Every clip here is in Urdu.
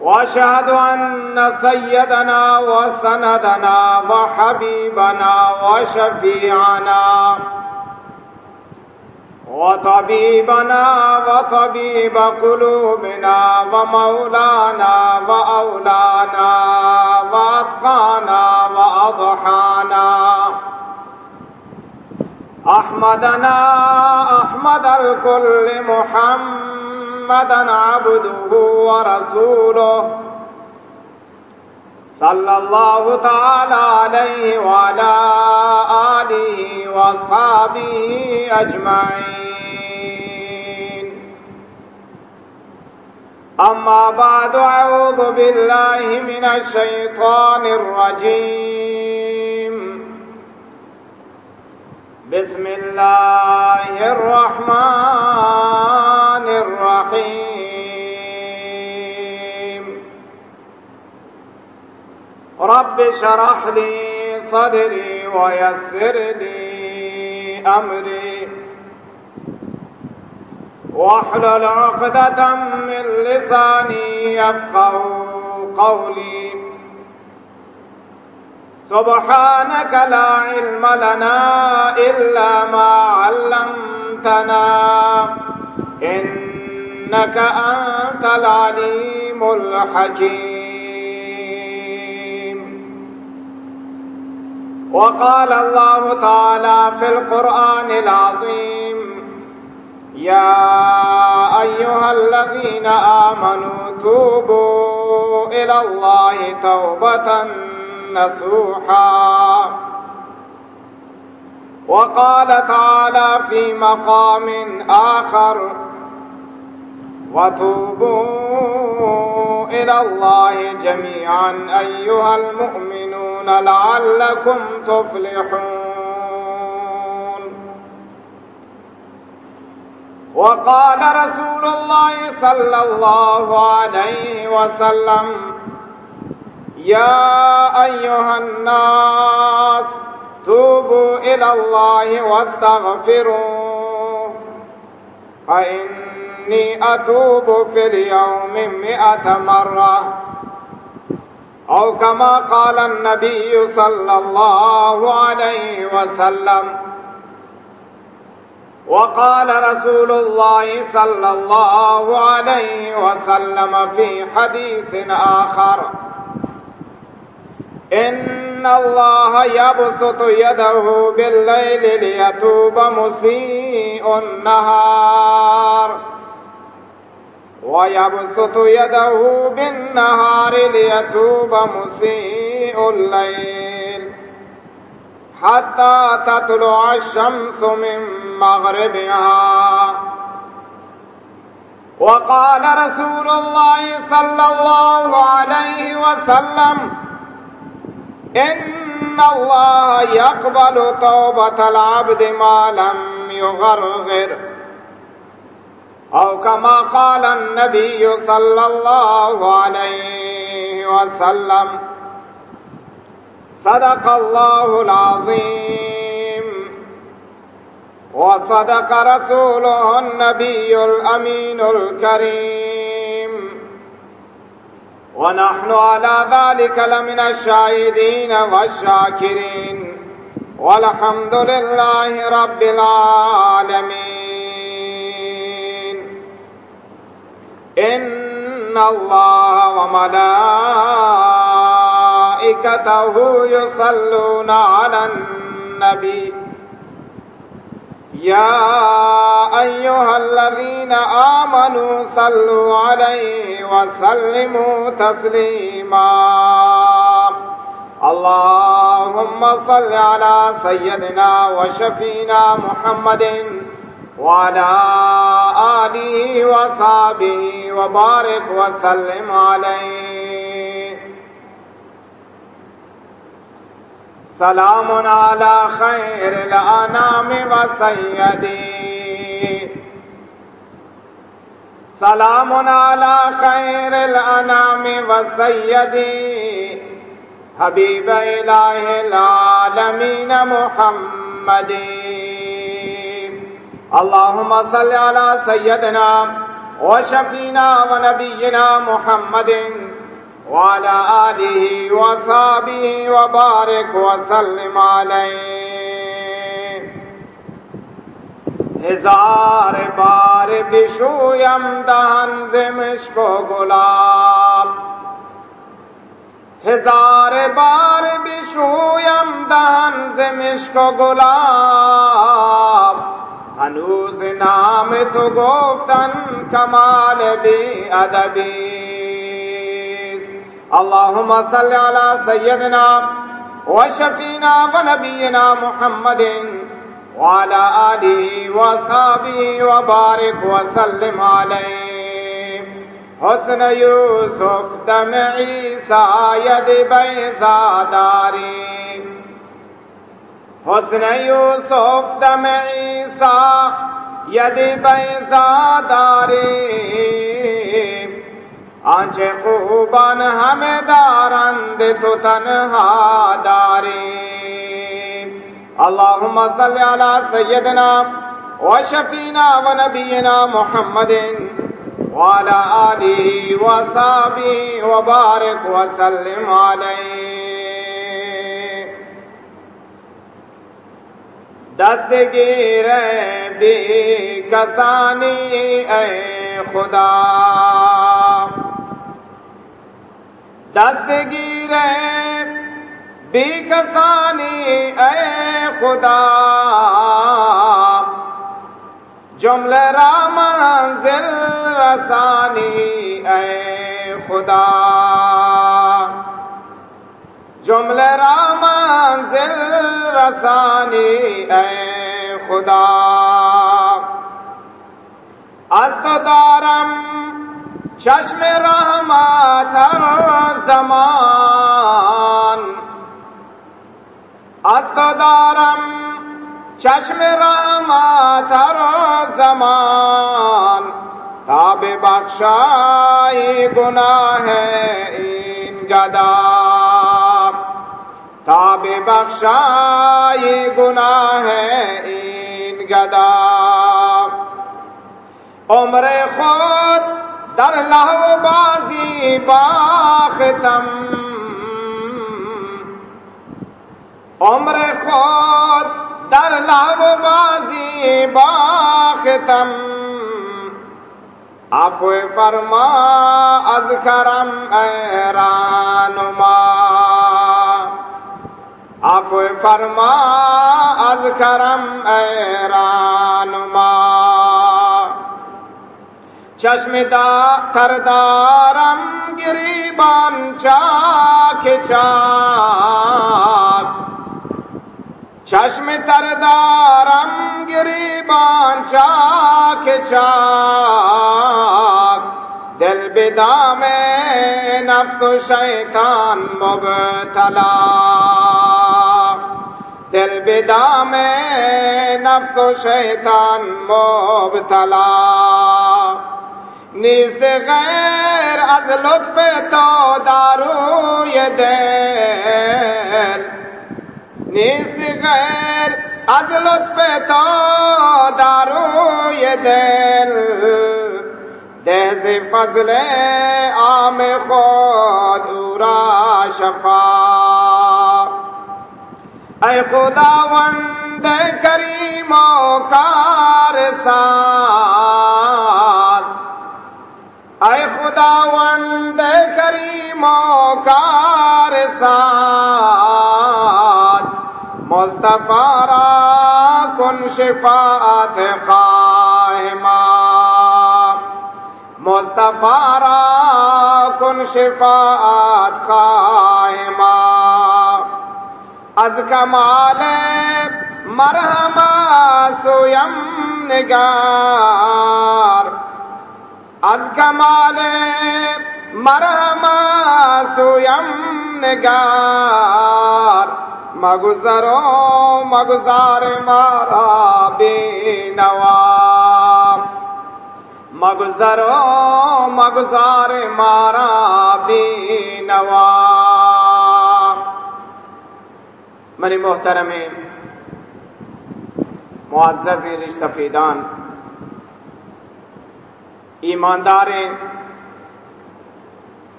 وأشهد أن سيدنا وسندنا وحبيبنا وشفيعنا وطبيبنا وطبيب قلوبنا ومولانا وأولانا وأتقانا وأضحانا أحمدنا أحمد الكل محمدا عبده ورسوله صلى الله تعالى عليه وعلى آله وصحابه أجمعين. أما بعد أعوذ بالله من الشيطان الرجيم. بسم الله الرحمن الرحيم. رب شرح لي صدري ويسر لي أمري. واحلل عقدة من لساني يفقه قولي. سبحانك لا علم لنا إلا ما علمتنا. إنك أنت العليم الحكيم. وقال الله تعالى في القرآن العظيم يا أيها الذين آمنوا توبوا إلى الله توبة نسوحا وقال تعالى في مقام آخر وتوبوا إلى الله جميعا أيها المؤمنون لعلكم تفلحون. وقال رسول الله صلى الله عليه وسلم يا أيها الناس توبوا إلى الله واستغفروا فإني أتوب في اليوم مئة مرة. أو كما قال النبي صلى الله عليه وسلم. وقال رسول الله صلى الله عليه وسلم في حديث آخر. إن الله يبسط يده بالليل ليتوب مسيء النهار. ويبسط يده بالنهار ليتوب مسيء الليل. حتى تطلع الشمس من مغربها. وقال رسول الله صلى الله عليه وسلم إن الله يقبل توبة العبد ما لم يغرغر أو كما قال النبي صلى الله عليه وسلم صدق الله العظيم وصدق رسوله النبي الأمين الكريم ونحن على ذلك لمن الشاهدين والشاكرين. والحمد لله رب العالمين. إن الله وملائكته يصلون على النبي. يا أيها الذين آمنوا صلوا عليه وسلموا تسليما. اللهم صل على سيدنا وشفينا محمد وعلى آله وصحبه وبارك وسلم عليه. سلام على خير الأنام وسيدي سلام على خير الأنام وسيدي حبيب إله العالمين محمد. اللهم صل على سيدنا وشفينا ونبينا محمد. وعلى آله وصحبه وبارك وسلم عليه. ہزار بار بشویم دہن زمشق و گلاب ہزار بار بشویم دہن زمشق و گلاب ہنوز نام تو گفتن کمال بھی ادبی۔ اللهم صل على سيدنا وشفينا ونبينا محمد وعلى آله وصحبه وبارك وسلم عليه. حسن يوسف دم عيسى يد بيزا داري حسن يوسف دم عيسى يد بيزا داري آنچ خوبان ہمیں دارند تو تنہا داری. اللہم صلی علی سیدنا و شفینا و محمد وعلى آله وصحبه وبارك وسلم عليه. دست گیرے بھی کسانی، اے خدا. دستگیر بی کسانی اے خدا۔ جمل رام منزل رسانی اے خدا۔ جمل رام منزل رسانی اے خدا۔ است دارم چشم رحمت هر زمان۔ از چشم رحمت هر زمان تا به بخشای گناه این گدا تا به بخشای گناه این گدا عمر خود در لہو بازی باختم عمر خود در لہو بازی باختم عفو فرما، از کرم ایرانما عفو فرما، از کرم ایرانما چشم دا تردارم گریبان چاک چاک۔ چشم تردارم گریبان چاک چاک۔ دل بدام نفس و شیطان مبتلا۔ دل بدام نفس و شیطان مبتلا۔ نیست غیر از لطف تو داروی دل۔ نیست غیر از لطف تو داروی دل دهز فضل عام خود او را شفا. ای خداوند کریم و کارسان اے خداوند کریم و کار سات مصطفیٰ را کن شفاعت خواہ ماں مصطفیٰ را کن شفاعت خواہ ماں از کمال مرحم سویم نگار. از کمال مرحم سویم نگار. مگزرو مگزار مارا بی مگزرو مگزار مارا بی نوام منی محترم معزز رشتہ فیدان ایمانداریں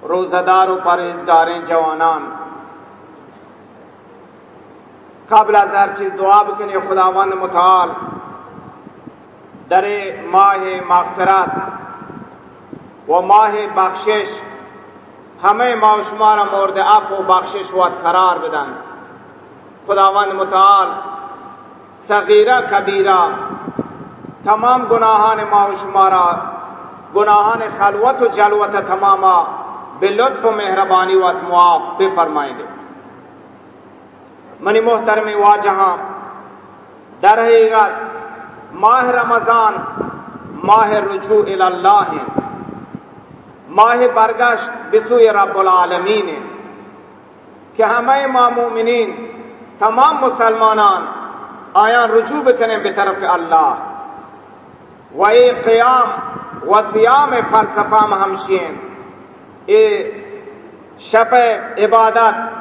روزدار و پرہیزگاریں جوانان قبل از هر چیز دعا بکنی خداوند متعال. در ماه مغفرت و ماه بخشش همه ما و شما را مورد عفو و بخشش واد قرار بدن. خداوند متعال صغیره کبیره تمام گناهان ما و شما را گناهان خلوت و جلوت تماما به لطف و مهربانی و معاف بفرمایید. منی محترم وا جہاں در حقیقت ماہ رمضان ماہ رجوع اللہ ہے۔ ماہ برگشت بسوئی رب العالمین ہے۔ کہ ہمیں مومنین، تمام مسلمانان آیا رجوع بکنے بطرف اللہ۔ و اے قیام و سیام فلسفہ ہمشین اے شپ عبادت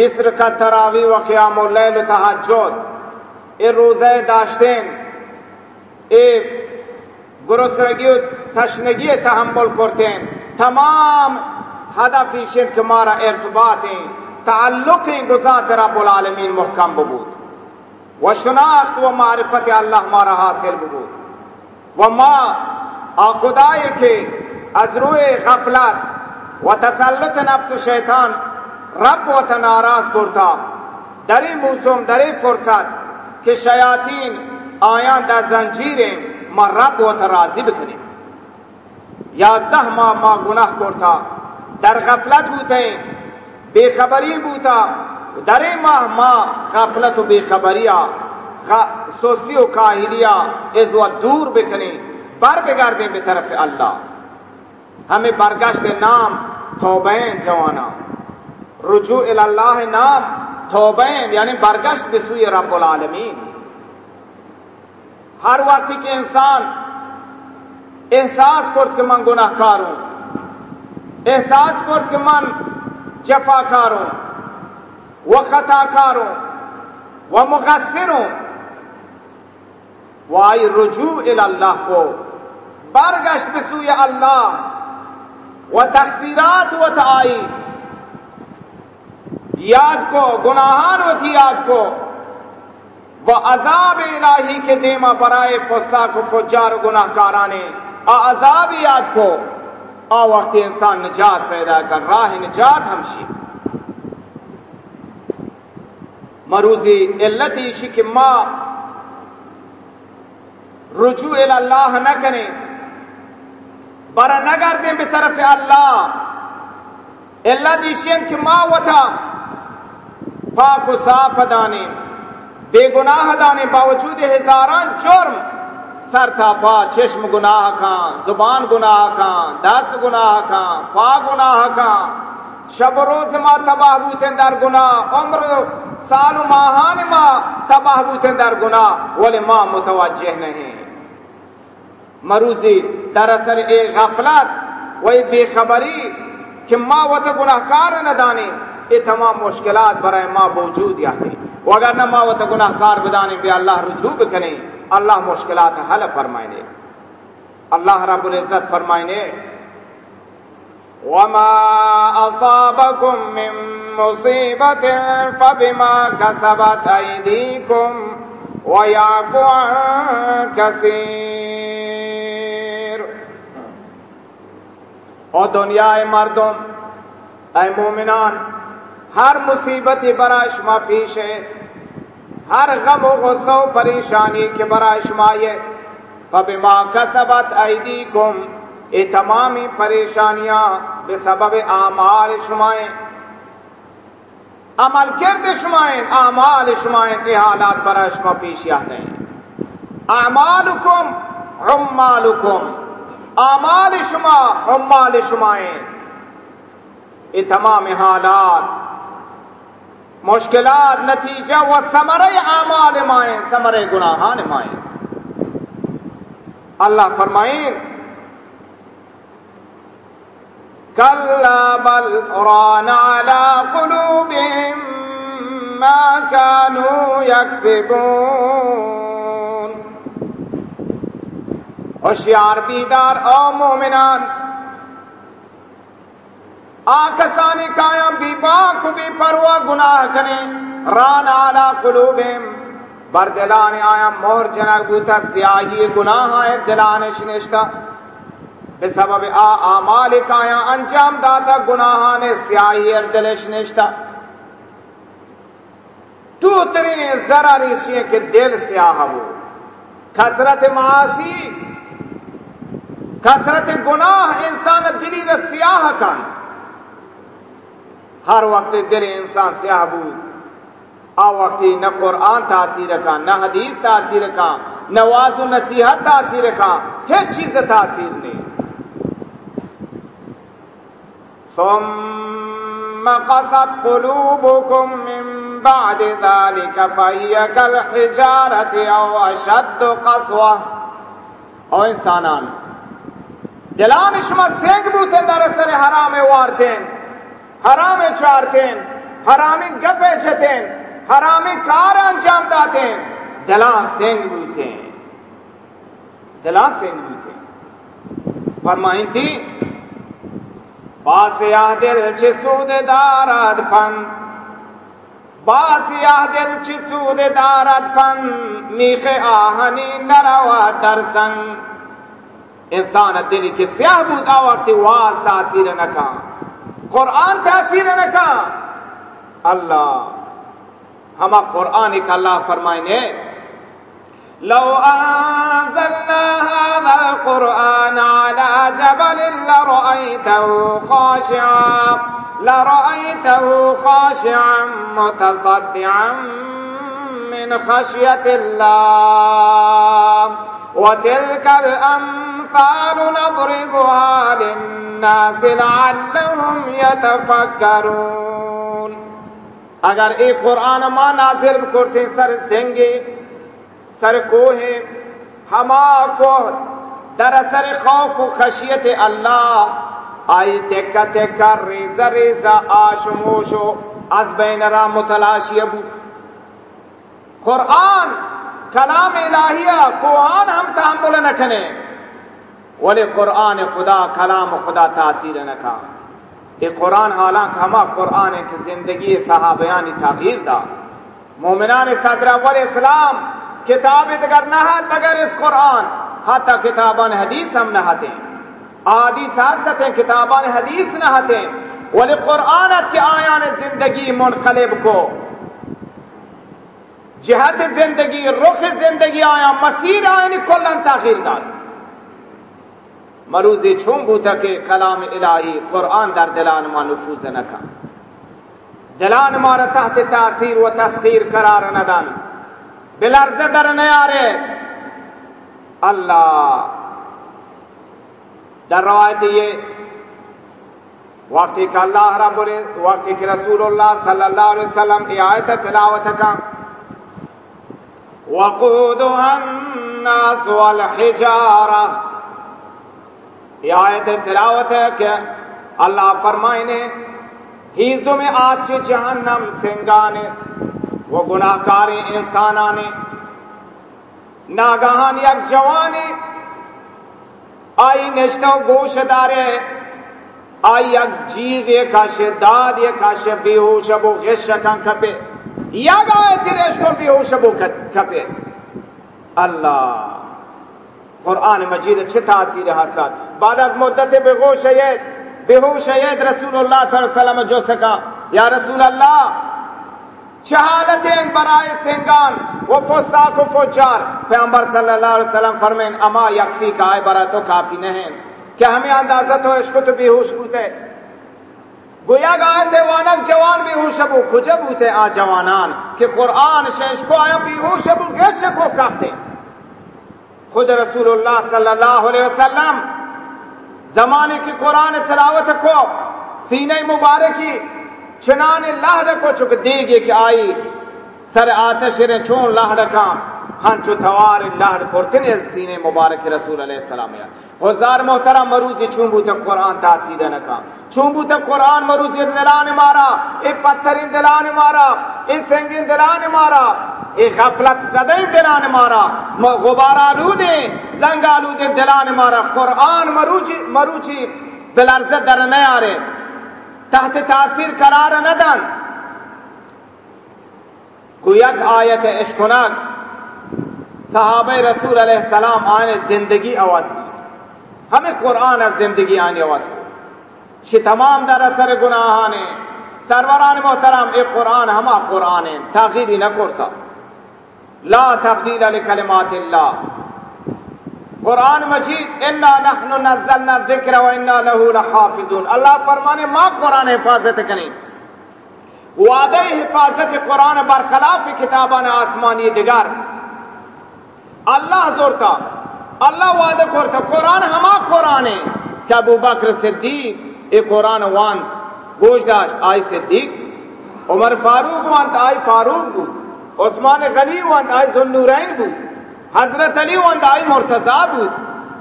بسر کا تراوی و قیام و لیل تحجد، اے روزہ داشتین، اے گرسرگی و تشنگی تحمل کرتیں تمام ہدف شرک مارا ارتباط ہیں تعلق ہیں گزات رب العالمین محکم ببود۔ و شناخت و معرفت اللہ مارا حاصل ببود۔ و ما خدای کے ازرو غفلت و تسلط نفس شیطان رب و تناراض کرتا. دری موسم دری فرصت کہ شیاطین آیاں در زنجیریں ما رب و ترازی بکنی یازدہ ماہ ما گناہ کرتا. در غفلت بوتے بے خبری بوتا در ماہ ما غفلت و بے خبریا سوسی و کاہلیا از و دور بکنی بر بگردیں بے طرف اللہ ہمیں برگشت نام، توبین جوانا. رجوع اللہ نام، توبین یعنی برگشت بسوئی رب العالمین. ہر وقت کے انسان احساس کرد کہ من گناہ کاروں احساس کرد کہ من جفا کاروں و خطا کاروں و مقصروں و آئی رجوع اللہ کو، برگشت بسوئی اللہ و تقصیرات و تعائی یاد کو، گناہان و تھی یاد کو۔ وہ عذاب الہی کے دیما برائے فسا کو فجار گناہ کارانے عذاب یاد کو۔ آ وقت انسان نجات پیدا کر، راہ نجات ہمشی مروزی علتی شک ماں رجوع اللہ نہ کریں۔ برا نگر دیں بے طرف اللہ اللہ دیشین کی ماں وطا۔ پاک و صاف دانے بے گناہ دانے باوجود ہزاران جرم، سر تھا پا، چشم گناہ کھان زبان گناہ کھان دست گناہ کھان پا گناہ کھان شب و روز ما تباہ بوتیں در گناہ، عمر سال و ماہان ما تباہ بوتیں در گناہ، ولی ما متوجہ نہیں۔ مروزی، دراصل اے غفلت وہی بے خبری، کہ ماں و گناہ کار نہ دانے یہ تمام مشکلات برائے ماں موجود یاتی وہ اگر نہ ماں و تو گناہ کار بدانے بے اللہ رجوع بکنے اللہ مشکلات حل فرمائنے اللہ رب العزت فرمائنے وما أصابكم من مصيبة فبما كسبت أيديكم ويعفو عن كثير۔ اور دنیا اے مردم، اے مومنان ہر مصیبت برا شما پیش ہے۔ ہر غم و غصہ و پریشانی کے برائے شمایے فبما کسبت ایدیکم یہ تمامی پریشانیاں بے سبب اعمال شمائیں۔ عمل کرد شمائیں، اعمال شمائیں کے حالات برائے شما پیش آتے ہیں۔ اعمالکم، عمالکم۔ اعمال شما، عمال شمائیں۔ یہ تمام حالات مشکلات، نتیجہ و سمر اعمال مائیں سمر گناہان مائیں۔ اللہ فرمائیں، کلا بل قرآن على قلوبهم ما كانوا يكسبون ہوشیار بیدار او مومنان آکسانی کایا بی باک بی پروا گناہ کنے۔ ران آلا قلوبیم بر دلان آیا مہر جنگ بوتا سیاہی گناہ آئے، دلان شنشتا بے سبب آ آمال کایا انجام داتا گناہ گناہان سیاہی دل شنشتا تو تری ذرا ریشی کے دل سیاہ ہو۔ کسرت معاصی کسرت گناہ انسان دلی سیاہ کن۔ ہر وقت دل انسان سیاہ بود۔ آ وقتی نہ قرآن تاثیر کا، نہ حدیث تاثیر کا، نہ واض و نصیحت تاثیر کا ہر چیز تاثیر نہیں۔ ثم قصت قلوبكم من بعد ذلك فهي كالحجارة أو أشد قسوة او انسانان دلان شما سنگ بوتے در سر حرام وارتین۔ حرام چارتین، حرامی گپے چتین، حرامی کار انجام داتین۔ دلان سنگ بوتے دلان سنگ بوتے فرمائیں تھی، باس یا دل چھ سود دارد پن۔ باس یا دل چھ سود دارد پن۔ میخ آہنی نروا در سنگ انسان دلی کے سیاہ بودا وقت واز تاثیر نکا قرآن تاثیر نکا اللہ ہما قرآن کا اللہ فرمائنے لو أنزلنا هذا القرآن على جبل لرأيته خاشعا لرأيته خاشعا متصدعا من خشية الله وتلك الأمثال نضربها للناس لعلهم يتفكرون. اگر ایک قرآن ما نازل کرتے سر سنگے سر کوہ ہما کو در اثر خوف و خشیت اللہ، آئی تکا تکا ریزا ریزا آشموشو از بین را متلاشی ابو۔ قرآن کلام الہیہ، قرآن ہم تحمل نکنے ولی قرآن خدا، کلام خدا تاثیر نکا یہ قرآن حالانکہ ہما قرآن کی زندگی صحابیانی تغییر دا۔ مومنان صدر اول اسلام کتاب دیگر نہ مگر اس قرآن، حتی کتابان حدیث ہم نہ ہتے آدی سازت کتابان حدیث نہ ہتے ولی قرآنت کے آیان زندگی منقلب کو۔ جہت زندگی، رخ زندگی آیا مسیر آئینی کلن تاخیر داد. مروزی چھون بوتا کہ کلام الہی قرآن در دلان ما نفوذ نکا دلان ما را تحت تاثیر و تسخیر قرار ندان بلرزه در نیاره. اللہ در روایت یہ وقتی کہ اللہ رب وقتی کہ رسول اللہ صلی اللہ علیہ وسلم یہ آیت تلاوت کا وقودها الناس والحجارہ یہ آیت تلاوت ہے کہ اللہ فرمائے نے ہیزوں میں آج جہنم سنگانے، وہ گناہ کاری انسانانے، ناگہان یک جوانی، آئی نشتہ گوش دارے، آئی یک جیغ، یک کاشے داد، یک کاشے بیہوش ابو غش کن کپے یک آئے تیرے کو بیہوش ابو کپے اللہ۔ قرآن مجید اچھے تاثیر حساد بعد از مدت بغوش اید بیہوش اید رسول اللہ صلی اللہ علیہ وسلم جو سکا۔ یا رسول اللہ چہالتیں برائے سنگان وہ فساق و فجار۔ پیغمبر صلی اللہ علیہ وسلم فرمین اما یکفی کا آئے برا تو کافی نہیں۔ کہ ہمیں اندازت ہو عشق تو بیہوش بوتے۔ گویا گائے تھے وانک جوان بیہوش ابو کجب ہوتے آ جوانان؟ کہ قرآن شیش کو آیا بیہوش ابو غیش کو کافتے خود رسول اللہ صلی اللہ علیہ وسلم زمانے کی قرآن تلاوت کو سینہ مبارکی چنان لہڑ کو چک دے گے کہ آئی، سر آتش نے چون لہڑ همچو توار لحر پرتن از سینه مبارک رسول علیه السلام یا غزار محترم مروز چون بوتا قرآن تحصیل نکام. چون بوتا قرآن مروز دلان مارا ای پتھرین دلان مارا ای سنگین دلان مارا ای غفلت زده دلان مارا غبار آلوده زنگ آلوده دلان مارا قرآن مروچی, مروچی بلرزه در نیاره. تحت تاثیر قرار ندن. کو یک آیت اشکناک صحابہ رسول علیہ السلام آنے زندگی آواز کی۔ ہمیں قرآن از زندگی آنے آواز کو شی تمام در اثر گناہانے سروران محترم اے قرآن ہما قرآن ہیں۔ تغییری نہ کرتا لا تبدیل لکلمات اللہ۔ قرآن مجید، انا نحن نزلنا الذکر و انا له لحافظون اللہ فرمانے، ما قرآن حفاظت کریں وعدہ حفاظت قرآن برخلاف کتابان آسمانی دگر اللہ زورتا اللہ وعدہ کرتا قرآن ہما قرآن ہے۔ کہ ابو بکر صدیق اے قرآن وان گوش داشت، آئی صدیق۔ عمر فاروق وان آئی فاروق بود عثمان غنی وان آئی ذنورین بود حضرت علی و اندائی مرتضی بود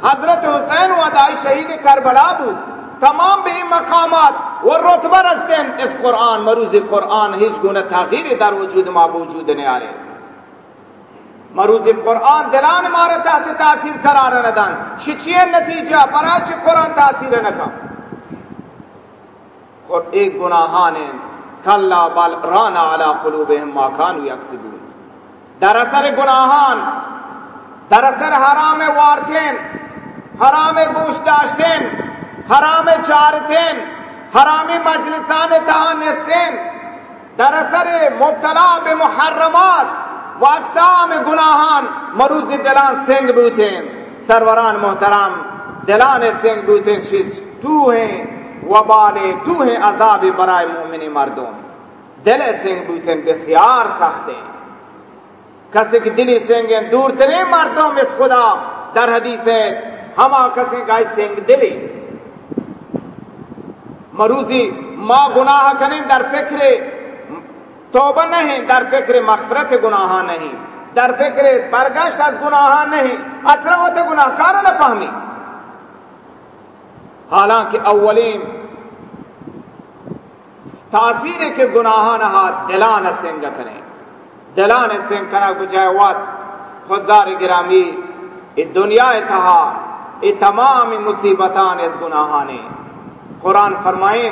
حضرت حسین و اندائی شہید کربلا بود تمام به این مقامات و رتبه رستن اس قرآن، مروز قرآن هیچ گونه تغییر در وجود ما وجود نہیں آ نیاره مروز قرآن دلان مارا تحت تاثیر قرار ندن شچیه نتیجه برای چه قرآن تاثیر نکن اور ایک گناہان کلا بل رانا علی قلوبهم ما كانوا یکسبون. در اثر گناہان دراصل حرام وارتین حرام گوش داشتین، حرام چارتین حرامی مجلسان تہانستین دراصل مبتلا بمحرمات و اقسام گناہان مروز دلان سنگ بوتین، سروران محترم، دلان سنگ بوتین شیز تو ہیں وبال تو ہیں عذاب برائے مومنی مردوں دل سنگ بوتین بسیار سخت کسی کی دلی سنگیں دور ترے مردوں میں خدا۔ در حدیث ہے، ہما کسی کا سنگ دلی۔ مروزی، ما گناہ کریں در فکر توبہ نہیں، در فکر مغفرت گناہ نہیں۔ در فکر برگشت از گناہ نہیں اثر گناہ کار نہ پہمی حالانکہ اولین تاثیر کے گناہ نہ دلان سنگ کریں دلان سنگ کنک بجائے وات خوددار گرامی، ای دنیا اتہا ای تمام مصیبتان از گناہانے قرآن فرمائیں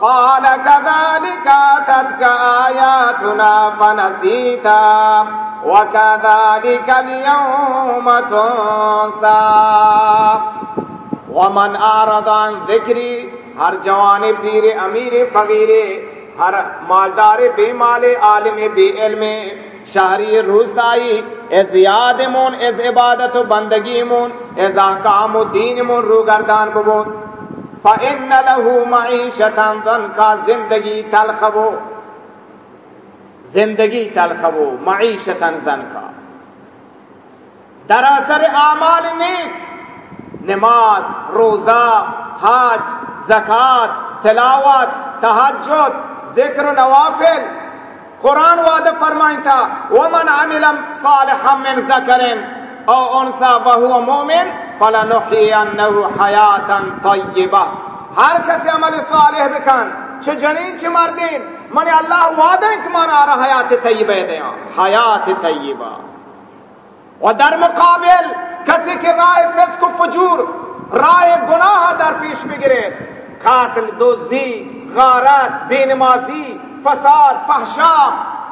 قال كذلك أتتك آياتنا فنسيتا وكذلك اليوم تنسى. ومن أعرض عن ذكري ہر جوان پیر امیر فقیر ہر مالدار بے مال عالم بے علم، شہری روزدائی از یاد مون از عبادت و بندگی مون از احکام و دین مون رو گردان ببود فإن له معیشتا ذنکا زندگی تلخبو زندگی تلخبو معیشتا ذنکا در اثر اعمال نیک نماز روزہ حج زکات تلاوت تحجد ذکر نوافل. قرآن وعدہ فرمائیں تھا ومن عمل صالحا من ذکر او انسا وهو مومن فلنحینه حیاتا طیبہ ہر کسی عمل صالح بکن چھ جنین، چھ مردین من اللہ وعدہ کہ من آ رہا حیات طیبہ دیا ہاں۔ حیات طیبہ۔ و در مقابل کسی کے رائے فسق و فجور راہ گناہ در پیش بگیرے قاتل، دوزی، غارت بے نمازی فساد فحشا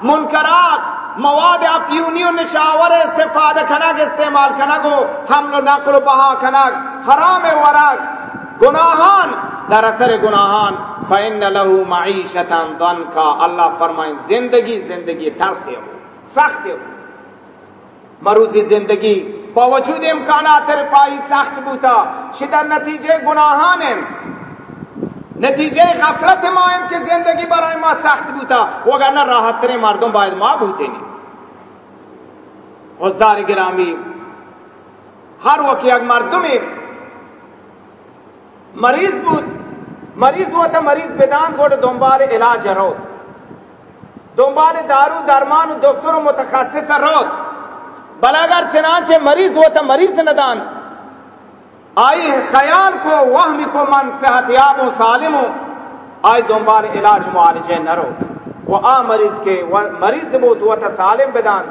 منکرات مواد افیونی و نشاور استفادہ کنگ استعمال کنگو حمل و نقل و بہا کنگ. حرام ورگ گناہان در اثر گناہان فین لہو معیشتا دن کا اللہ فرمائیں زندگی زندگی تلخی ہو سخت ہو. مروزی زندگی باوجود امکانات رفائی سخت بوتا شدر نتیجے گناہان نتیجے غفلت ما ہیں کہ زندگی برای ما سخت بوتا، وگرنہ راحت ترے مردوں باید ما بوتے نہیں حضار گرامی، ہر وقت یک مردمی مریض بود، مریض ہوا تھا مریض بدان گوڑ دنبال علاج روت دنبال دارو درمان و دکتر و متخصص روت بل اگر چنانچہ مریض ہوا تھا مریض ندان آئی خیال کو، وہمی کو، من صحت یاب و سالم ہوں آئی دنبال علاج معالجے نہ روت وہ آ مریض کے مریض بوت ہوا تھا سالم بدان۔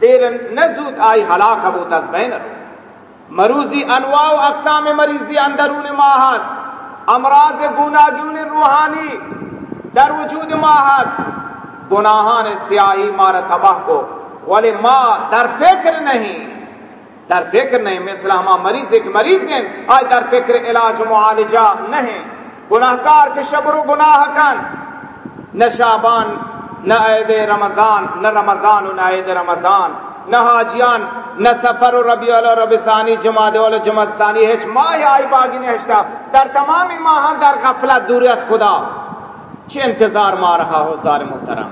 دیر نزود آئی ہلاک بوت از بین مروزی انواع و اقسام مریضی اندرون ماہس امراض گناگون روحانی۔ در وجود ماہس گناہان سیاہی مار تباہ کو۔ ولی ما در فکر نہیں۔ در فکر نہیں، مثل ہما مریض ایک مریض ہیں، آج در فکر علاج معالجہ نہیں۔ گناہکار کے شبر و گناہ کن۔ نہ شابان نہ عید رمضان، نہ رمضان و نہ عید رمضان۔ نہ حاجیان، نہ سفر و ربی اللہ رب ثانی جماعت والا جماعت ثانی ہچ ماہ آئی باغی نہشتا در تمام ماہ در غفلت دور از خدا۔ چھ انتظار ما رہا ہو سارے محترم؟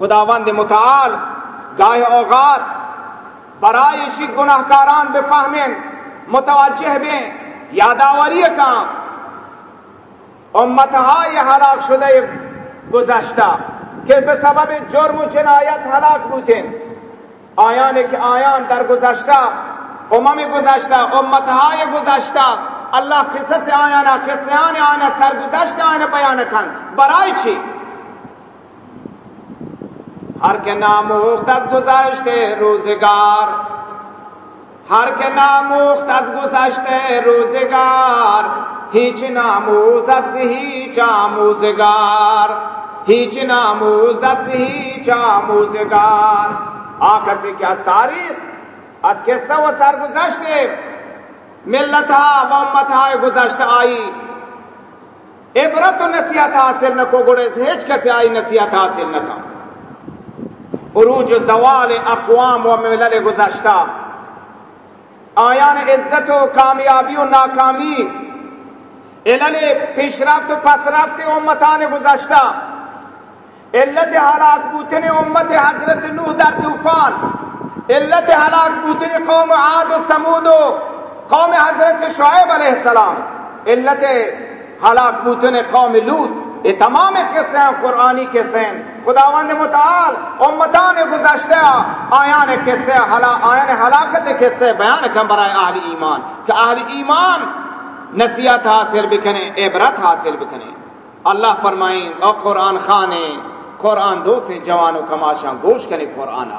خداوند متعال، گاہ اوقات برایشی گناهکاران بفهمین متوجه بین یادآوری کام. امتهای حلاق شده گذشته که به سبب جرم و جنایت هلاک بودین. آیان که آیان در گذشته امم گذشته امتهای گذشته الله قصص آیانا قصص آیانا سرگذشت آیانا بیان کن برای چی؟ ہر کے نام از گزشتے روزگار، ہر کے نام از گزشتے روزگار، ہیچ ناموزت ہیچ آموزگار، ہیچ ناموزت ہیچ آموزگار۔ آخر سے کیا تاریخ؟ از قصہ و سر گزشتے ملت و امت گزشت آئی۔ عبرت و نصیحت حاصل نہ کو گڑے سے ہیچ کسی آئی نصیحت حاصل نہ تھا عروج و زوال اقوام و ملل گزشتہ آیان عزت و کامیابی و ناکامی علل پیشرفت و پسرفت امتان گزشتہ علت ہلاک بوتن امت حضرت نوح در طوفان علت ہلاک بوتن قوم عاد و سمود و قوم حضرت شعیب علیہ السلام علت ہلاک بوتن قوم لوت یہ تمام قصے ہیں قرآنی قصے ہیں۔ خداوند متعال، امتان گزشتہ آیان قصے، حلا آیان ہلاکت قصے بیان کم برائے اہل ایمان کہ اہل ایمان نصیحت حاصل بکنے عبرت حاصل بکنے اللہ فرمائیں او قرآن خانے، قرآن دو سے جوانو کماشا گوش کنے قرآن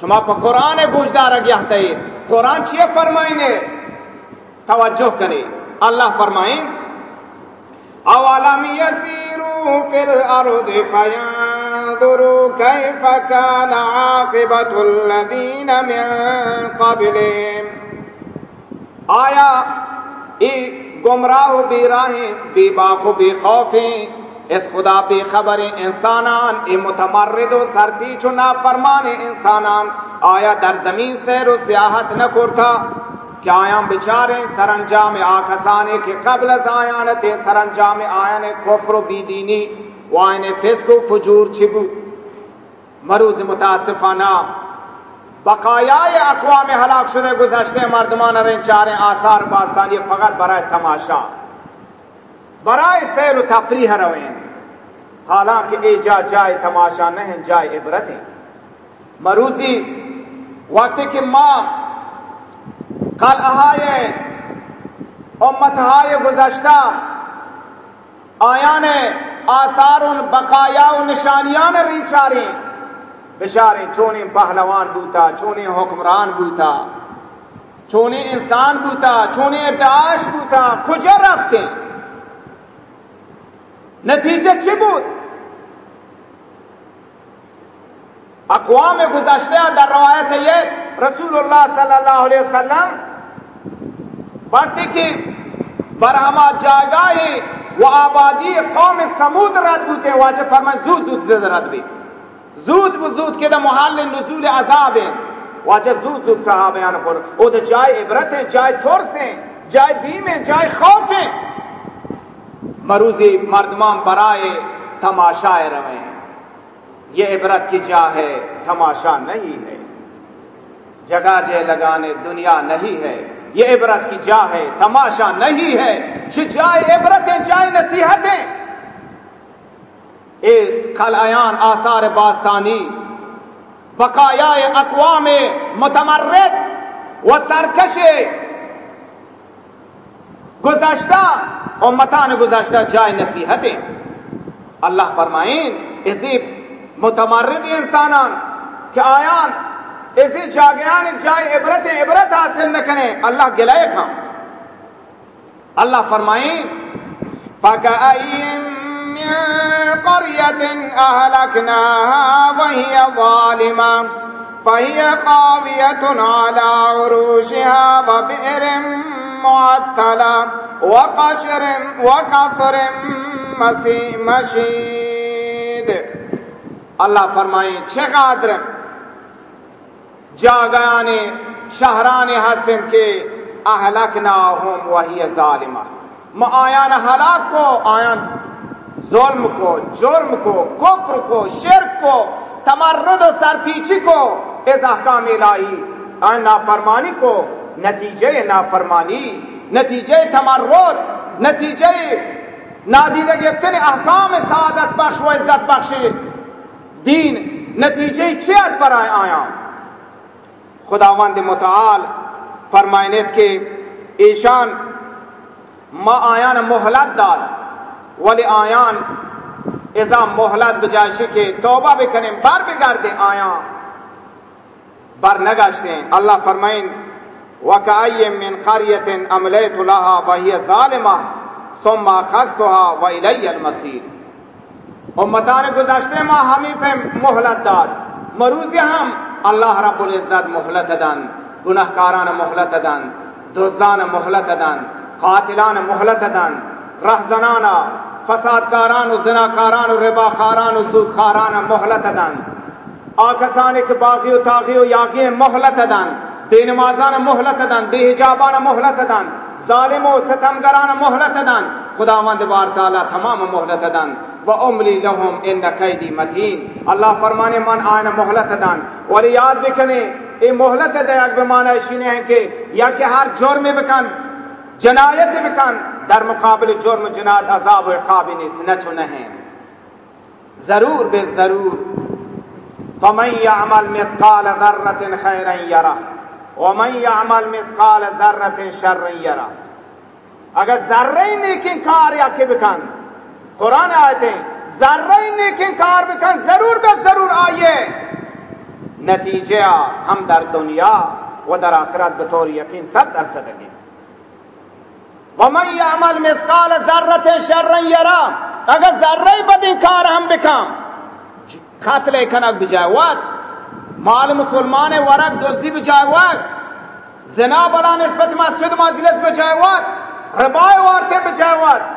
شما پا قرآن گوش دارا گیا تے قرآن چیئے فرمائیں توجہ کنے اللہ فرمائیں اولم يسيروا في الارض فينظروا كيف كان عاقبة الذين من قبلهم؟ آیا ای گمراہ و بی راہیں بی باک و بی خوفیں اس خدا بے خبر انسانان اے متمرد و سرپیچ و نافرمان انسانان، آیا در زمین سیر و سیاحت نہ کرتا کیا آیا بچارے سر انجام آکسانے کے قبل از آیانت سر انجام آیان کفر و بیدینی و آیان فسق و فجور چھبو مروز متاسفانہ بقایای اقوام ہلاک شدہ گزشتے مردمان رین چاریں آثار باستان یہ فقط برائے تماشا۔ برائے سیر و تفریح رویں حالانکہ اے جا جائے تماشا نہیں، جائے عبرتیں۔ مروزی وقت کی ماں کالہائے امتہائے گزشتہ آیا نے ان بقایا نشانیاں نے رنچاریں بشاریں چونے پہلوان بوتا چونے حکمران بوتا چونے انسان بوتا چونے داعش بوتا. کجا رفتے نتیجہ چی بود؟ اقوام گزشتہ در روایت یہ رسول الله صلی الله علیه وسلم وقتی که بر همه جاگاه و آبادی قوم سمود رد بوده واجه فرمان زود زود زد رد بی زود و زود که در محل نزول عذاب واجه زود زود صحابیان پر او در جای عبرت جای ترس جای بیم جای خوف ہیں مروزی مردمان برائے تماشائے رویں یہ عبرت کی جا ہے تماشا نہیں ہے جگہ جے لگانے دنیا نہیں ہے، یہ عبرت کی جا ہے، تماشا نہیں ہے۔ جائے عبرتیں جائے نصیحتیں۔ اے خلایان آثار باستانی بقایا اقوام متمرد و سرکش گزشتہ، امتان گزشتہ جائے نصیحتیں۔ اللہ فرمائیں اسی متمرد انسانان، کہ آیان اسی جاگیان جائے عبرت عبرت حاصل نہ کریں۔ اللہ گلائے کھا اللہ فرمائیں فَكَأَيِّن مِّن قَرْيَةٍ أَهْلَكْنَاهَا وَهِيَ ظَالِمَةٌ فَهِيَ خَاوِيَةٌ عَلَى عُرُوشِهَا وَبِئْرٍ وقشر وقصر مشید اللہ فرمائیں، چھ قادر جاگان شہران حسن کے اہلک نہ اہلکناہم وہی ظالمہ۔ میں آیان ہلاک کو، آیان ظلم کو، جرم کو، کفر کو، شرک کو، تمرد و سرپیچی کو اس احکام الہی آئین نافرمانی کو نتیجه نافرمانی نتیجه تمرد نتیجه نادیده گرفتن احکام سعادت بخش و عزت بخش دین نتیجه چیت برای آیا خداوند متعال فرمائنیت که ایشان ما آیان محلت دار، ولی آیان ازا محلت بجائشی که توبہ بکنیم، بر بگردیں آیان بر نگشتیں۔ اللہ فرمائن وكأي من قرية أمليت لها وهي ظالمة ثم أخذتها وإلي المصير امتان گزشتے ما ہمیں پہ محلت داد مروزی ہم اللہ رب العزت محلت دن گناہکاران محلت دن دزدان محلت دن قاتلان محلت دن رہزنان فسادکاران و زناکاران و رباخاران و سودخاران محلت دن۔ آکسان کے باغی و تاغی و یاغی محلت دن۔ بے نمازان محلت دن بے حجابان محلت دن۔ ظالم و ستمگران محلت دن۔ خدا مند بار تعالی تمام محلت دن۔ و املی لهم ان قیدی متین اللہ فرمانے، من آئین محلت دن اور یاد بکنے، اے محلت دے اک بمانا شینے ہیں کہ یا کہ ہر جرم بکن، جنایت بکن، در مقابل جرم جنایت عذاب و عقاب نچو نہیں ضرور، بے ضرور. فمن يعمل مثقال ذرة خيرا يره ومن يعمل مثقال ذره شرا يرى اگر ذره نیکی کار یا کہ بکن قرآن آیتے ہیں ذره نیکی کار بکن ضرور بے ضرور آئیے۔ نتیجہ ہم در دنیا و در آخرت بطور یقین صد درصد ہیں۔ ومن يعمل مثقال ذره شرا يرى اگر ذره بدی کار ہم بکن قتل کنک بجائے وقت مال مسلمان ورق دزدی بجائے وقت زنا بلا نسبت مسجد مجلس بجائے وقت ربای وارتیں بجائے وقت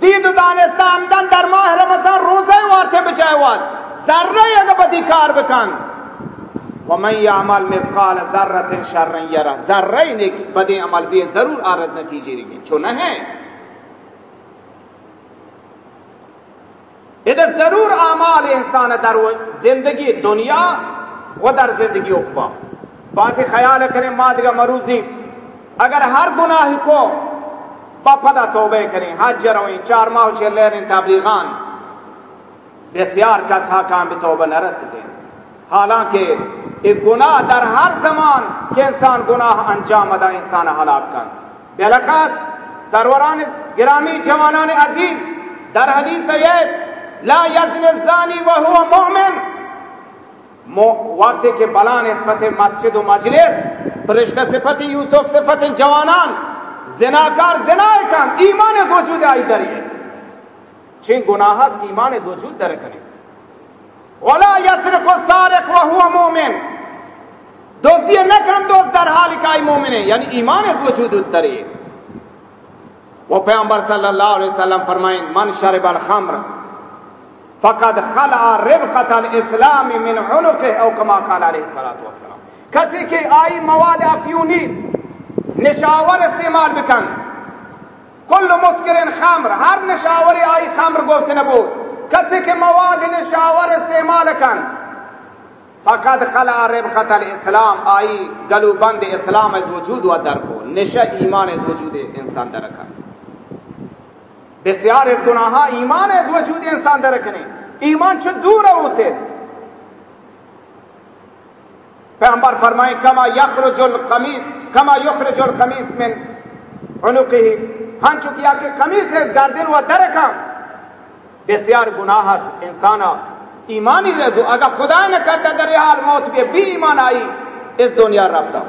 دید و دانستہ آمدن در ماہ رمضان روزے وارتیں بجائے وقت ذرہ بدی کار بکن. ومن یعمل مثقال ذرت شر یرہ ذرہ بدی عمل بھی ضرور آرد نتیجے رگیں چون ہے ادھر ضرور اعمال انسان در زندگی دنیا و در زندگی اقبا باقی خیال کریں مادگا مروزی اگر ہر گناہ کو پپدا توبہ کریں حج روئیں چار ماہ چلے رہیں تبلیغان بسیار کس حاکام بھی توبہ نہ رسدیں حالانکہ گناہ در ہر زمان کہ انسان گناہ انجام ادا انسان حلاک کن بلخص سروران گرامی جوانان عزیز در حدیث یہ لا یزن الزانی وهو مؤمن وقت کے بلا نسبت مسجد و مجلس برشت صفت یوسف صفت جوانان زناکار زنا کن ایمان وجود آئی دریئے چین گناہ کی ایمان وجود در کریں ولا یسرق السارق وهو مومن دوستی نہ کن دوست در حال کا مومن ہے یعنی ایمان وجود دریئے وہ پیغمبر صلی اللہ علیہ وسلم فرمائیں، من شرب الخمر فقد خلع ربقت الاسلام من عنقه او کما قال علیہ الصلوۃ والسلام۔ کسی کی آئی مواد افیونی نشاور استعمال بکن. کل مسکر خمر ہر نشاوری آئی خمر گفت نبو کسی کی مواد نشاور استعمال کن. فقد خلع ربقت الاسلام گلو بند اسلام از وجود و در کو. نشا ایمان از وجود انسان در کن. بسیار از گناہ ایمان از وجود انسان در رکھنے ایمان چھ دور اسے پیغمبر فرمائے، کما یخرج القمیس کما یخرج القمیس من عنقه۔ ہن چکیا کہ قمیص ہے گردن و درکا بسیار گناہ انسان ایمانی دے دو اگر خدا نہ کرتا، در حال موت بھی بھی ایمان آئی، اس دنیا ربتا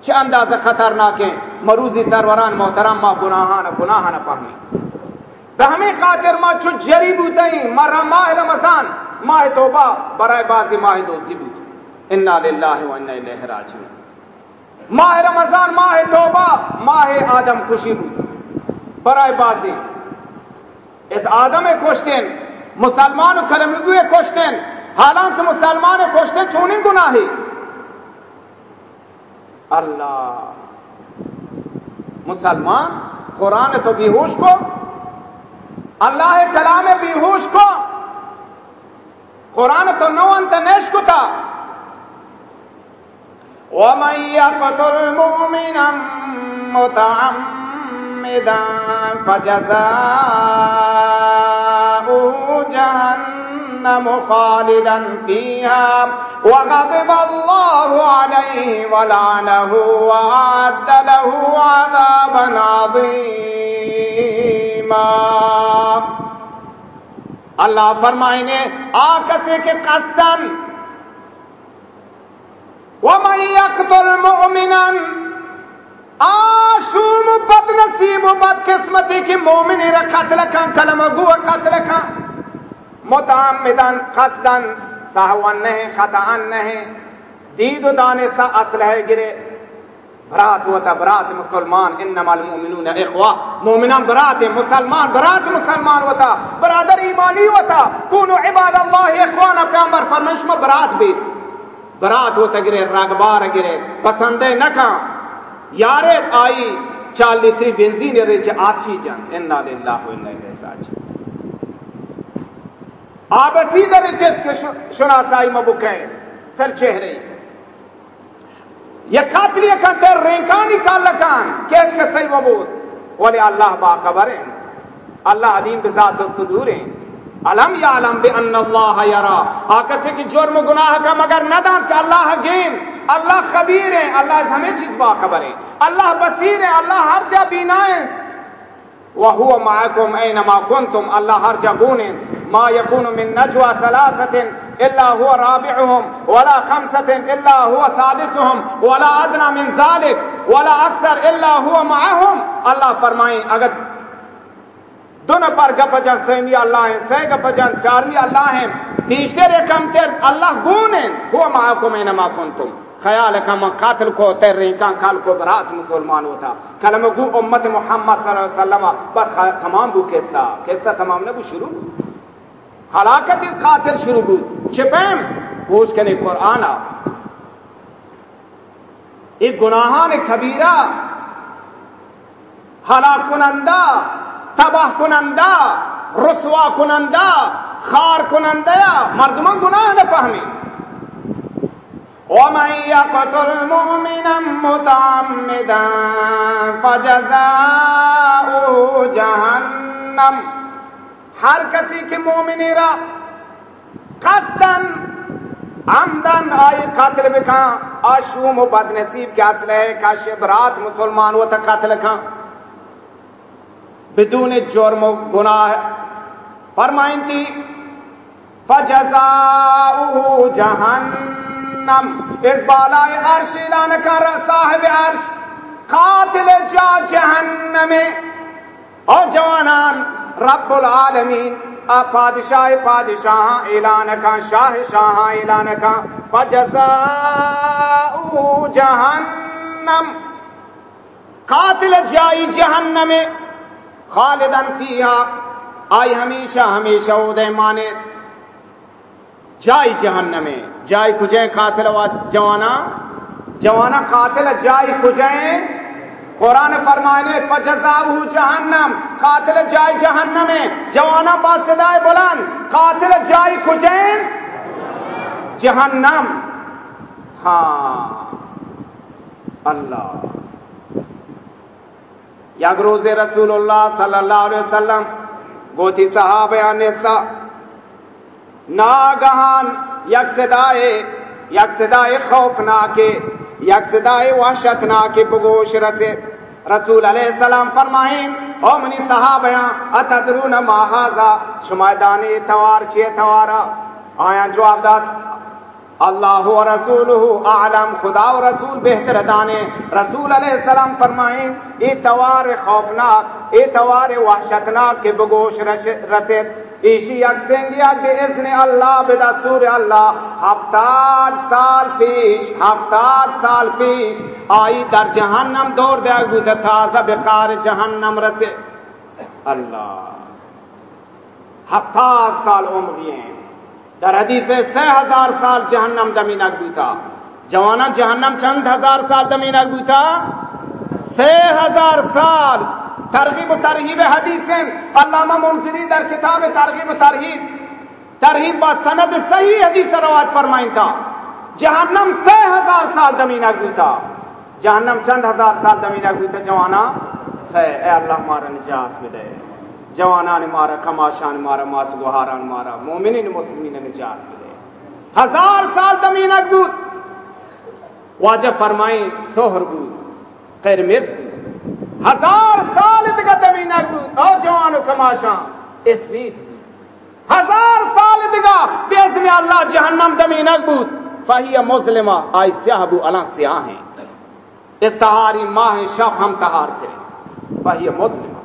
چھ انداز خطرناک ہیں، مروزی سروران، محترم، ما گناہان گناہان پہمی ہمیں خاطر ما چو جری بوتے ہیں مرہ ماہ رمضان ماہ توبہ برائے بازی ماہ دوزی بوتے انا للہ و انا الیہ راجعون۔ ماہ رمضان، ماہ توبہ، ماہ آدم خوشی برائے بازی اس آدم کوشتیں مسلمان کلمگوے کوشتیں حالانکہ مسلمان کوشتیں چونیں گناہ اللہ۔ مسلمان، قرآن تو بھی ہوش کو، اللہ کلام بیہوش کو۔ قرآن تو نو انت نیش کو تھا۔ وَمَن يَقْتُلْ مُؤْمِنًا مُتَعَمِّدًا فَجَزَاؤُهُ جَهَنَّمُ خَالِدًا فِيهَا وَغَضِبَ اللَّهُ عَلَيْهِ وَلَعَنَهُ وَأَعَدَّ لَهُ عَذَابًا عَظِيمًا. اللہ فرمائیں نے آ کے قصدن ومن يقتل مؤمنا؟ آشوم بد نصیب و بد قسمتی کی مومنی را قتل کن، کلمہ گو قتل کن. متعمدن قصدن سہون نہیں، خطان نہیں. دید و دانے سا اصل ہے گرے. برات ہوتا برات مسلمان، انما المؤمنون اخوا مومنان برات مسلمان برات مسلمان ہوتا برادر ایمانی ہوتا کونو عباد اللہ اخوانا پیامبر فرمائش میں برات بھی. برات ہوتا گرے رگبار گرے۔ پسندے نکا یارے آئی، چال لیتری بنزین رے چے آچی جان۔ انا للہ و انا الیہ راجعون۔ آبتی در چے شناسائی مبکے سر چہرے۔ یہ قاتلی کا در رینکانی کا لکان کیچ کے صحیح مبود ولی اللہ باخبر ہیں۔ اللہ علیم بذات الصدور ہیں۔ علم یا علم بے ان اللہ یرا؟ آکت سے کہ جرم گناہ کا مگر ندان کہ اللہ گین، اللہ خبیر ہے، اللہ ہمیں چیز باخبر ہے۔ اللہ بصیر ہے، اللہ ہر جا بینا ہے۔ وهو معكم اينما كنتم الله هر جبون ما يكون من نجوى ثلاثه الا هو رابعهم، ولا خمسه الا هو سادسهم، ولا ادنى من ذلك ولا اكثر الا هو معهم۔ الله فرمائیں، اگر دو نفر گپ جان سیمی اللہ ہیں سی گپجان چارمی اللہ ہیں۔ بیشتر کم تر اللہ گون ہیں۔ هو معكم اينما كنتم خیال ہے کہ قاتل کو تیر رہی کان کال کو برات مسلمان ہوتا۔ کلمہ گو امت محمد صلی اللہ علیہ وسلم، بس تمام بو قصہ قصہ تمام نہ بو شروع۔ ہلاکت قاتل شروع بو۔ چپیم، پوچھ کے قرآن۔ ایک گناہان کبیرہ ہلاک کنندہ۔ تباہ کنندہ، رسوا کنندہ، خار کنندہ، مردمان گناہ نہ فہمی ومن يقتل مؤمنا متعمدا فجزاؤه جهنم. ہر کسی کی مومنی را قصدن عمدن آئی قاتل بکا آشوم و بد نصیب کے اصل ہے کہ شبرات مسلمان و تا قاتل کھا بدون جرم و گناہ فرمائن تھی جہنم۔ اس بالائے عرش اعلان کر صاحب عرش۔ قاتل جا جہنم او جوانان، رب العالمین پادشاہ پادشاہ اعلان کا شاہ شاہ اعلان کا فجزاؤ جہنم۔ قاتل جائی جہنم خالدن فیہا۔ آئی ہمیشہ ہمیشہ او دے مانے۔ جائی جہنم جائی کجیں قاتل و جوانا؟ جوانا قاتل، جائی کجیں قرآن فرمانے فجزاؤ جہنم۔ قاتل، جائی جہنم جوانا باسدائے بلند۔ قاتل، جائی کجیں جہنم۔ ہاں۔ اللہ۔ یک روز رسول اللہ صلی اللہ علیہ وسلم، گوتی صحابہ نسا ناگہان یک صدائے یک صدائے خوفناکے یک صدائے وحشتناکے بگوش رسے۔ رسول علیہ السلام فرمائیں، او منی صحابیاں اتدرون ما حازا شمائدانی توار چیئے توارا؟ آیا جواب داد اللہ و رسول اعلم، خدا و رسول بہتر دانے رسول علیہ السلام فرمائیں ای توار خوفناک ای توار وحشتناک کے بگوش رسید۔ ایشی یک بے اذن اللہ بدستور اللہ، ہفتاد سال پیش، ہفتاد سال پیش، آئی در جہنم دور دیا گود تازہ بقار جہنم رسے اللہ، ہفتاد سال عمری ہیں در حدیث سہ ہزار سال جہنم دمینک بیتا جوانا جہنم چند ہزار سال دمینک بیتا سہ ہزار سال. ترغیب و ترغیب حدیث علامہ منصری در کتاب ترغیب و ترغیب ترغیب با سند صحیح حدیث روایت فرمائیں تھا جہنم سہ ہزار سال دمینک بیتا جہنم چند ہزار سال دمینک بیتا جوانا؟ سہ اے اللہ ہمارا نجات میں دے جوانان مارا، کماشان مارا ماس گوہاران مارا، مومنین، مسلمین نجات ملے ہزار سال دمینک بود۔ واجہ فرمائیں سوہر بود خیر مز ہزار سال دگا دمینک بود۔ او جوان و کماشان اس بید ہزار سال دگا بیزن اللہ جہنم دمینک بود۔ فہی مسلمہ، آئی سیاہ بو علا سیاہ ہیں۔ اس تہاری ماہ شب ہم تہار تھے فہی مسلمہ۔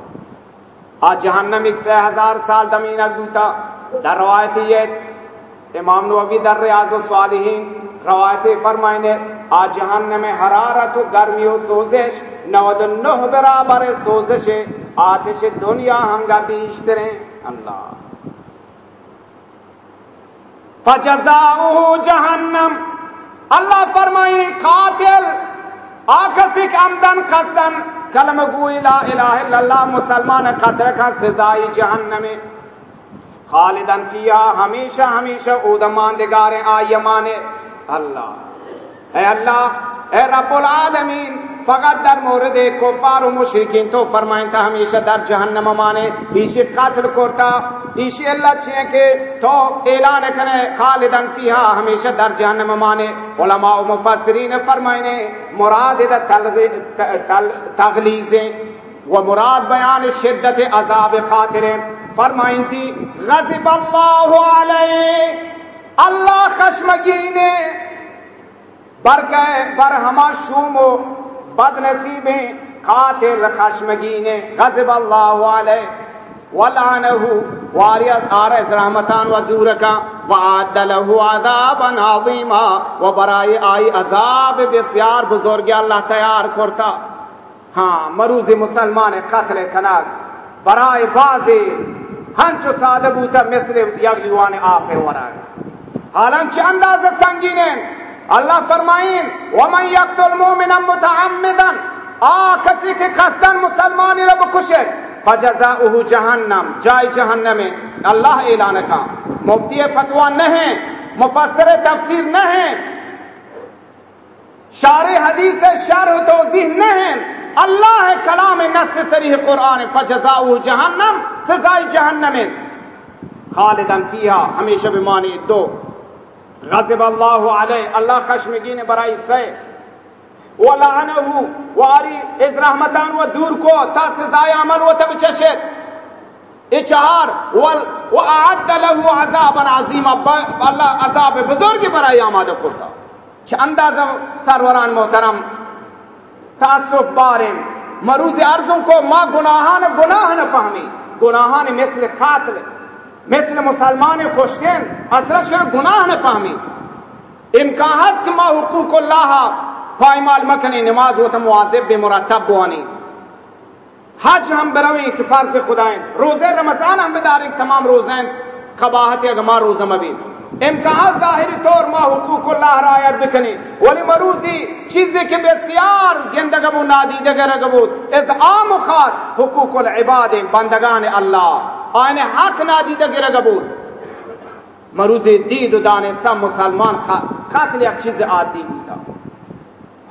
آج جہنم ایک سہ ہزار سال دمین اگوتا در روایت یہ امام نووی، در ریاض و صالحین روایت فرمائنے، آج جہنم حرارت و گرمی و سوزش، نود نہ برابر سوزش، آتش دنیا ہنگا بیشتریں اللہ۔ فجزاؤہ جہنم۔ اللہ فرمائی قاتل آکسی کمدن قصدن کلم گوئی لا الہ الا اللہ، مسلمان قطر کا سزائی جہنم خالدن کیا ہمیشہ ہمیشہ اودمان دگارے آئی مانے۔ اللہ۔ اے اللہ اے رب العالمین، فقط در مورد کفار و مشرکین تو فرمائیں تھا ہمیشہ در جہنم مانے، ایشی قتل کرتا، ایشی اللہ چھے کہ تو اعلان کنے خالدن فیہا ہمیشہ در جہنم مانے۔ علماء و مفسرین فرمائنے مراد دا تغلیزیں و مراد بیان شدت عذاب قاتل فرمائیں تھی، غضب اللہ علیہ، اللہ خشمگینے برگئے برہما شوم و بد نصیبیں کھاتے قاتل خشمگین غضب اللہ علیہ۔ ولعنہ واریت آرز رحمتان و دورکا۔ وعد له عذابا عظیما۔ و برای آئی عذاب بسیار بزرگ اللہ تیار کرتا۔ ہاں مروز مسلمان قتل کناگ برای بازی ہنچو سادہ بوتا مصر یغیوان آخر وراگ حالانچہ انداز سنگینیں اللہ فرمائیں، ومن یقتل مومنا متعمدا آ کسی کے قصدن مسلمانی رب کشے فجزاؤہ جہنم، جائے جہنم اللہ اعلان کا۔ مفتی فتوہ نہیں، مفسر تفسیر نہیں۔ شارع حدیث شرح توضیح نہیں۔ اللہ کلام نص صریح قرآن۔ فجزاؤہ جہنم سزائی جہنم خالدن فیہا، ہمیشہ بمانی دو۔ غضب اللہ علیہ، اللہ خشمگین برائی سے. ولعنه واری از رحمتان و دور کو، تا سزای عمل و تب چشد اچار و اعد له عذابا عظیما اللہ عذاب بزرگ برای آماده کرتا چه انداز سروران محترم تعصب بارن مروز ارزوں کو ما گناہان گناہ نہ پہمی گناہان مثل قاتل مثل مسلمان کشتین اصلا شر گناہ نہ پہمی۔ امکان ہے کہ ما حقوق اللہ پائمال مکنی، نماز ہوتا معاذب بے مرتب بوانی۔ حج ہم برویں کہ فرض خدائیں۔ روزے رمضان ہم بداریں، تمام روزیں قباحت اگر ما روزہ مبین امکان ظاہری طور ما حقوق اللہ رایت بکنی۔ ولی مروزی چیزی کے بسیار گندگبو نادیدگرگبو از عام و خاص حقوق العباد بندگان اللہ۔ آئین حق نادیدہ گرگبو مروزی دید و دانے سب مسلمان قتل یک چیز عادی ہوتا۔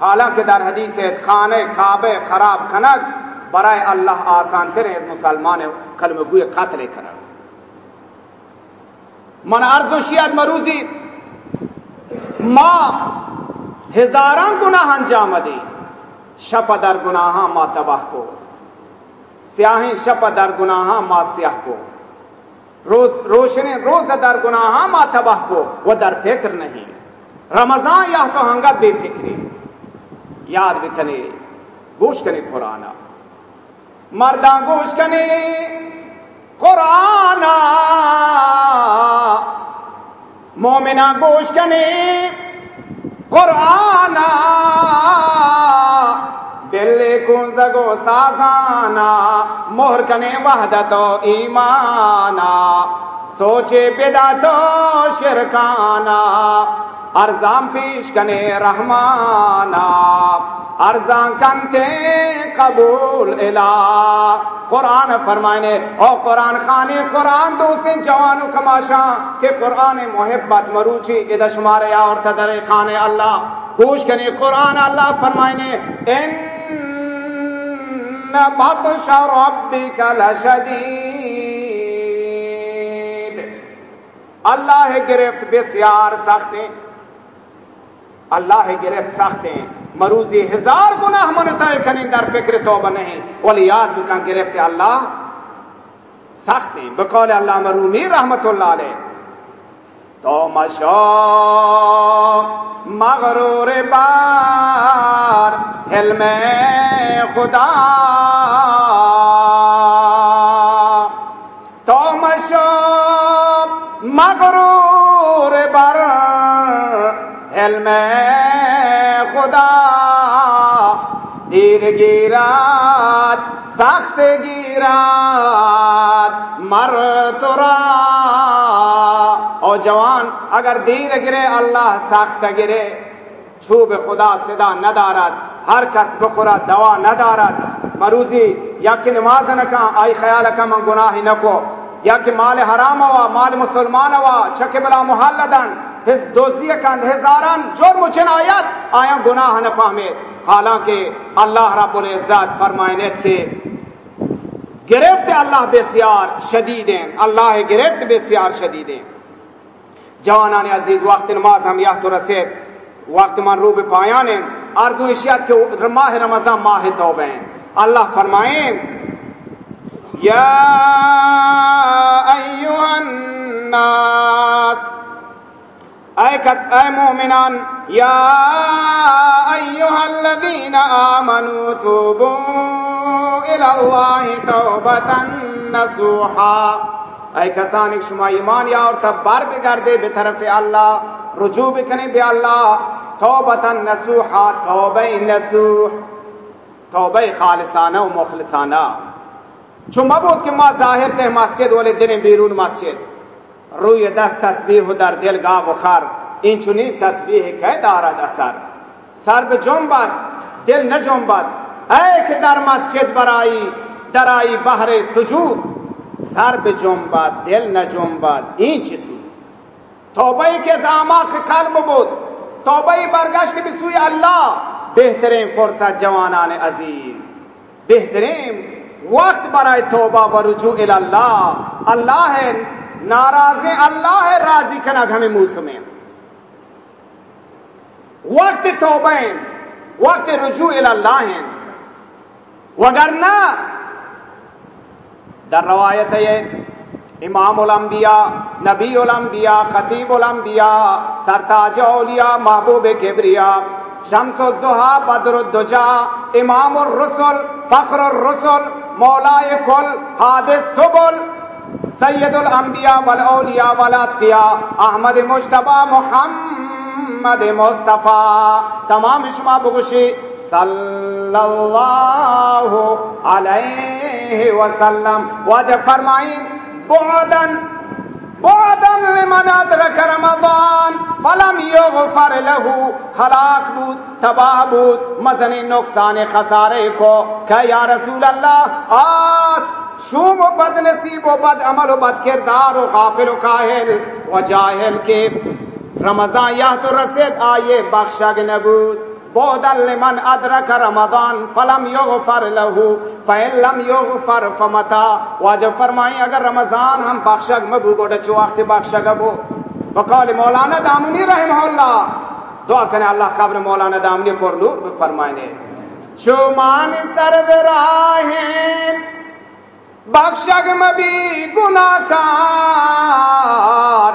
حالانکہ در حدیث خانہ کعبہ خراب کنگ برائے اللہ آسان کریں مسلمان کلمہ گوئے قتل کنگ من عرض و شیعت مروزی، ما ہزاران گناہ انجام دی شپ در گناہ ما تباہ کو۔ سیاہیں شپ در گناہ ما سیاہ کو۔ روز روشن روز در گناہ ما تباہ کو۔ وہ در فکر نہیں۔ رمضان یا تو ہنگت بے فکری۔ یاد بکنے گوش کنے قرآن۔ مردان گوش کنے، قرآن۔ مومنا گوش کنے، قرآن۔ دل کن زگو سازانا مہر کنے وحدت و ایمانا سوچے بدا تو شرکانا۔ ارزام پیش کنے رحمانا ارزاں کنتے قبول الا قرآن فرمائنے، او قرآن خانے، قرآن دو سے جوانو کماشا، کہ قرآن محبت مروچی ادھا شمارے اور تدر خانے اللہ۔ گوش کنے قرآن اللہ فرمائنے، ان بطش ربک لشدید۔ اللہ گرفت بسیار سخت اللہ گرفت سخت ہیں۔ مروزی ہزار گناہ منتا کنی در فکر توبہ نہیں۔ ولی یاد بکن گرفت اللہ سخت ہیں۔ بقول اللہ مرومی رحمت اللہ علیہ۔ تو مشو مغرور بار حلم خدا۔ تو مشو مغرور بار حلم دیر گیرات سخت گیرات مر ترا او جوان، اگر دیر گرے، اللہ سخت گرے۔ چھوب خدا صدا ندارد ہر کس بخورا دوا ندارد مروزی یا کہ نماز نکا آئی خیال کا من گناہی نکو یا کہ مال حرام ہوا مال مسلمان ہوا چکے بلا محلدن۔ دوزی کند ہزاران جرم جنایت آیا گناہ نہ پامے حالانکہ اللہ رب العزت فرمائنیت کے گرفت اللہ بسیار شدید ہیں۔ اللہ گرفت بسیار شدید جوانان عزیز، وقت نماز ہم یہ تو رسید وقت من روب پایان ہیں۔ ارزو اشیات کے ماہ رمضان ماہ توبہ اللہ فرمائیں یا ایوہ الناس اے اے مومنان، یا ایوہ الذین آمنوا توبو الاللہ توبتا نسوحا اے کسان، ایک شما ایمان یا اور تب بار بگردے بطرف اللہ، رجوع بکنے بے اللہ، توبتا نسوحا توبہ نسوح توبہ خالصانہ و مخلصانہ۔ چو مبود کہ ما ظاہر تے مسجد والے دن بیرون مسجد۔ روی دست تسبیح و در دل گا و خر این چونی تسبیح که دارد اثر. سر به جنبت دل نجنبد ای که در مسجد برایی، درایی بحر سجود. سر به جنبت دل نجنبد این چی سود توبه ای که از اعماق قلب بود. توبه ای برگشت به سوی الله. بهترین فرصت جوانان عزیز. بهترین وقت برای توبه و رجوع الله. الله ناراض اللہ ہے، راضی کنگ ہمیں موسم وقت توبہ وقت رجوع اللہ ہیں۔ وگرنہ در روایت ہے، امام الانبیاء، نبی الانبیاء، خطیب الانبیاء، سرتاج اولیاء، محبوب کبریا، شمس الزہا بدر الدجا، امام الرسل، فخر الرسل، مولائے کل، حادث سبل سید الانبیاء والاولیاء والاتقیاء، احمد مشتبہ محمد مصطفیٰ. تمام شما بگوشی صلی اللہ علیہ وسلم. واجب فرمائیں بعدن بعدن لمن ادرک رمضان، فلم یغفر له ہلاک بود، تباہ بود مزن نقصان خسارے کو، کہ یا رسول اللہ، آس شوم و بد نصیب و بد عمل و بد کردار و غافل و کاہل و جاہل کے رمضان یہ تو رسید، آئیے بخشگ نبود۔ بودن لمن ادرک رمضان، فلم یغفر له فإن لم یغفر فمتا۔ واجب فرمائیں، اگر رمضان ہم بخشگ مبو گوڑا چو وقت بخشگ ابو۔ وقال مولانا دامنی رحمہ اللہ۔ دعا کرنے اللہ قبر مولانا دامنی پر نور بفرمائنے شومان سر براہین بخشگ مبی گناہ کار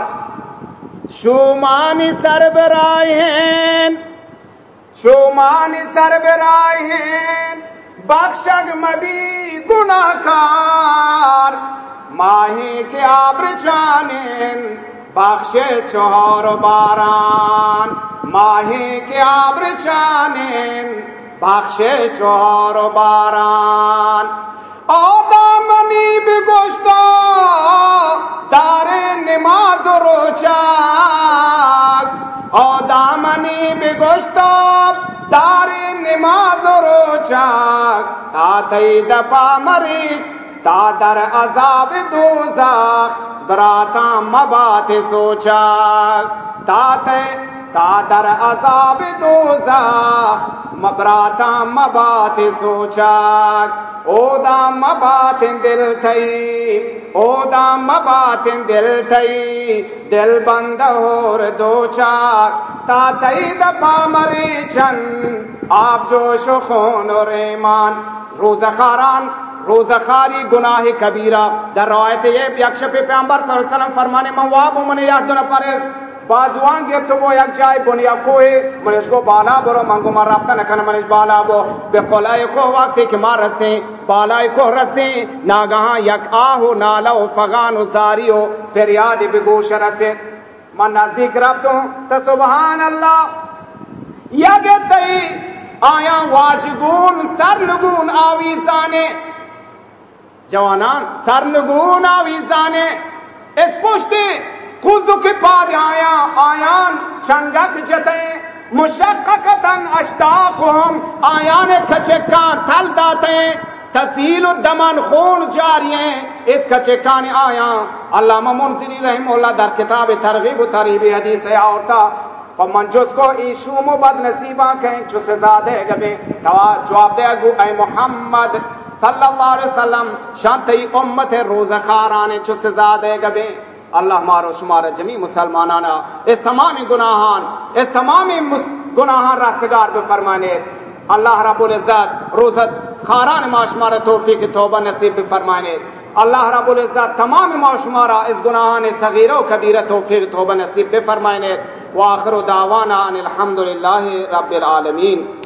شومان سر براہین شومان سر برائیں بخشگ مبی گناہ کار ماہی کے آبر چانین۔ بخش چہور باران۔ ماہی کے آبر چانین۔ بخش چہور باران۔ آدامنی بگوشتا دار نماز روچا آدامنی بگوشتا دار نماز روچا تا تی دپا مرید، تا در عذاب دوزخ براتا مبات سوچا تا تی تا در عذاب دوزخ مبراتا مبات سوچا۔ او دا مبات دل تئی او دا مبات دل تئی دل بند اور دو چاک۔ تا تئی دپا مری چن آپ جوش و خون اور ایمان۔ روز خاران روز خاری گناہ کبیرہ۔ در روایت یہ یکش پہ پیامبر صلی اللہ علیہ وسلم فرمانے، من واب من یهدن پرد بازوان گرفت و یک جای بنیا کوه منش گو بالا برو من گو من رفته نکنه منش بالا بو به قلای کوه وقتی که ما رسته بالای کوه رسته ناگهان یک آه و ناله و فغان و زاری و فریاد به رسید من نزدیک رفتم تا سبحان الله یک تی آیا واشگون سرنگون آویزانه جوانان، سرنگون آویزانه اس پشتی خود کے بعد آیا، آیان چنگک جتے مشققتن اشتاقهم آیان کچکان تل داتے تسیل الدمن خون جاری ہیں اس کچکان آیا۔ علامہ منصری رحم اللہ در کتاب ترغیب و ترغیب حدیث ہے اورتا فمن جس کو ایشوم و بد نصیبہ کہیں، چو سے زادے گبے جواب دے گو، اے محمد صلی اللہ علیہ وسلم، شانتی امت روز خارانے، چو سے زادے گبے اللہ مارو شمار جمی مسلمانانا، اس تمام گناہان، اس تمام گناہان راستگار بے فرمانے۔ اللہ رب العزت روزت خاران معاشمار توفیق توبہ نصیب بے فرمانے۔ اللہ رب العزت تمام معاشمارا اس گناہان صغیرہ و کبیرہ توفیق توبہ نصیب بے فرمانے۔ وآخر دعوانا ان الحمدللہ رب العالمین۔